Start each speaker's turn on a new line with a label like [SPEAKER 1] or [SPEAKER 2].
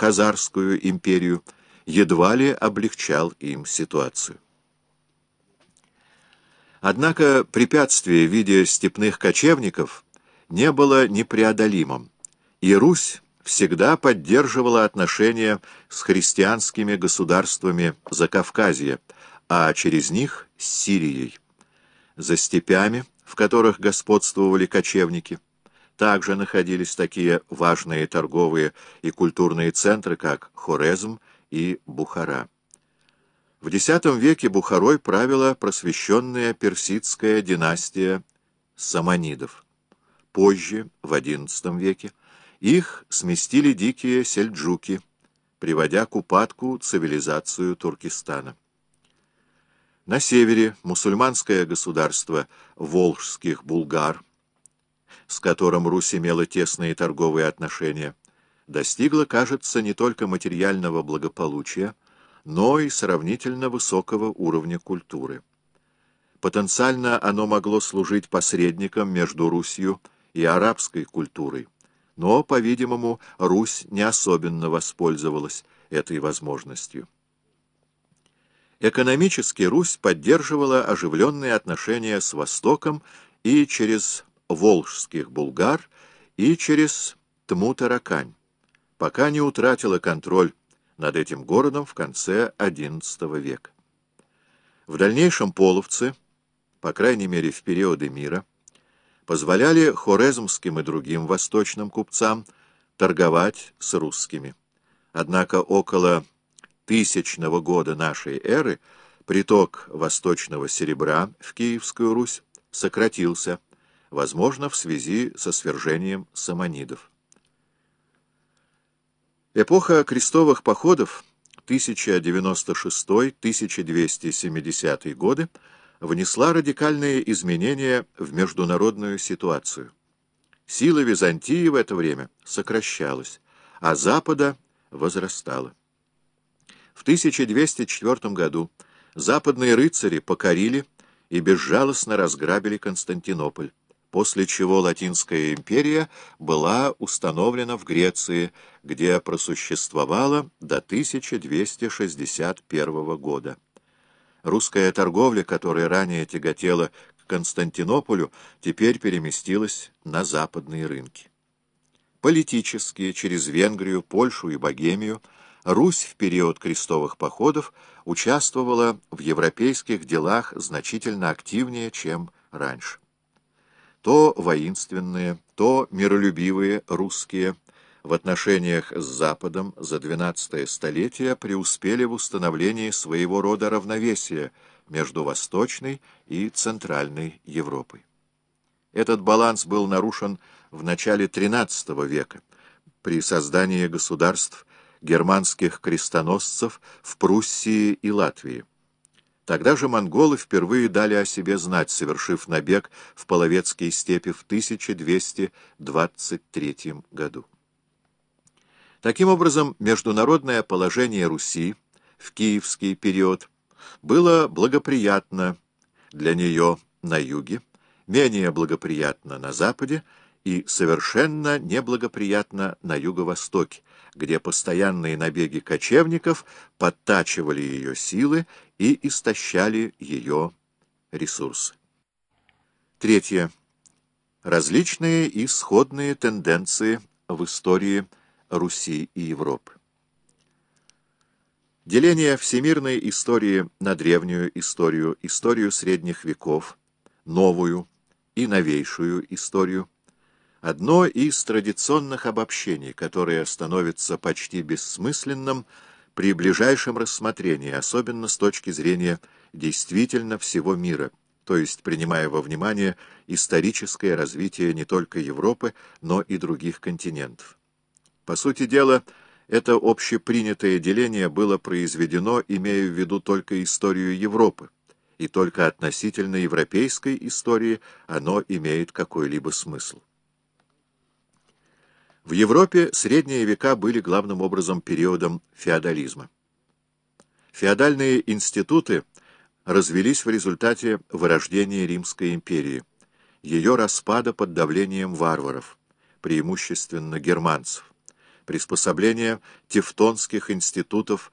[SPEAKER 1] Хазарскую империю, едва ли облегчал им ситуацию. Однако препятствие в виде степных кочевников не было непреодолимым, и Русь всегда поддерживала отношения с христианскими государствами Закавказья, а через них с Сирией. За степями, в которых господствовали кочевники, также находились такие важные торговые и культурные центры, как Хорезм и Бухара. В X веке Бухарой правила просвещенная персидская династия Саманидов. Позже, в XI веке, их сместили дикие сельджуки, приводя к упадку цивилизацию Туркестана. На севере мусульманское государство волжских булгар, с которым Русь имела тесные торговые отношения, достигло, кажется, не только материального благополучия, но и сравнительно высокого уровня культуры. Потенциально оно могло служить посредником между Русью и арабской культурой, но, по-видимому, Русь не особенно воспользовалась этой возможностью. Экономически Русь поддерживала оживленные отношения с Востоком и через волжских булгар, и через Тмутаракань, пока не утратила контроль над этим городом в конце XI века. В дальнейшем половцы, по крайней мере в периоды мира, позволяли хорезмским и другим восточным купцам торговать с русскими. Однако около тысячного года нашей эры приток восточного серебра в Киевскую Русь сократился, возможно, в связи со свержением саманидов. Эпоха крестовых походов 1096-1270 годы внесла радикальные изменения в международную ситуацию. Сила Византии в это время сокращалась, а Запада возрастала. В 1204 году западные рыцари покорили и безжалостно разграбили Константинополь после чего Латинская империя была установлена в Греции, где просуществовала до 1261 года. Русская торговля, которая ранее тяготела к Константинополю, теперь переместилась на западные рынки. Политически, через Венгрию, Польшу и Богемию, Русь в период крестовых походов участвовала в европейских делах значительно активнее, чем раньше то воинственные, то миролюбивые русские в отношениях с Западом за XII столетие преуспели в установлении своего рода равновесия между Восточной и Центральной Европой. Этот баланс был нарушен в начале XIII века при создании государств германских крестоносцев в Пруссии и Латвии. Тогда же монголы впервые дали о себе знать, совершив набег в Половецкие степи в 1223 году. Таким образом, международное положение Руси в киевский период было благоприятно для нее на юге, менее благоприятно на западе и совершенно неблагоприятно на юго-востоке, где постоянные набеги кочевников подтачивали ее силы и истощали ее ресурсы. Третье. Различные и сходные тенденции в истории Руси и Европы. Деление всемирной истории на древнюю историю, историю средних веков, новую и новейшую историю – одно из традиционных обобщений, которое становится почти бессмысленным – при ближайшем рассмотрении, особенно с точки зрения действительно всего мира, то есть принимая во внимание историческое развитие не только Европы, но и других континентов. По сути дела, это общепринятое деление было произведено, имея в виду только историю Европы, и только относительно европейской истории оно имеет какой-либо смысл. В Европе средние века были главным образом периодом феодализма. Феодальные институты развелись в результате вырождения Римской империи, ее распада под давлением варваров, преимущественно германцев, приспособление тевтонских институтов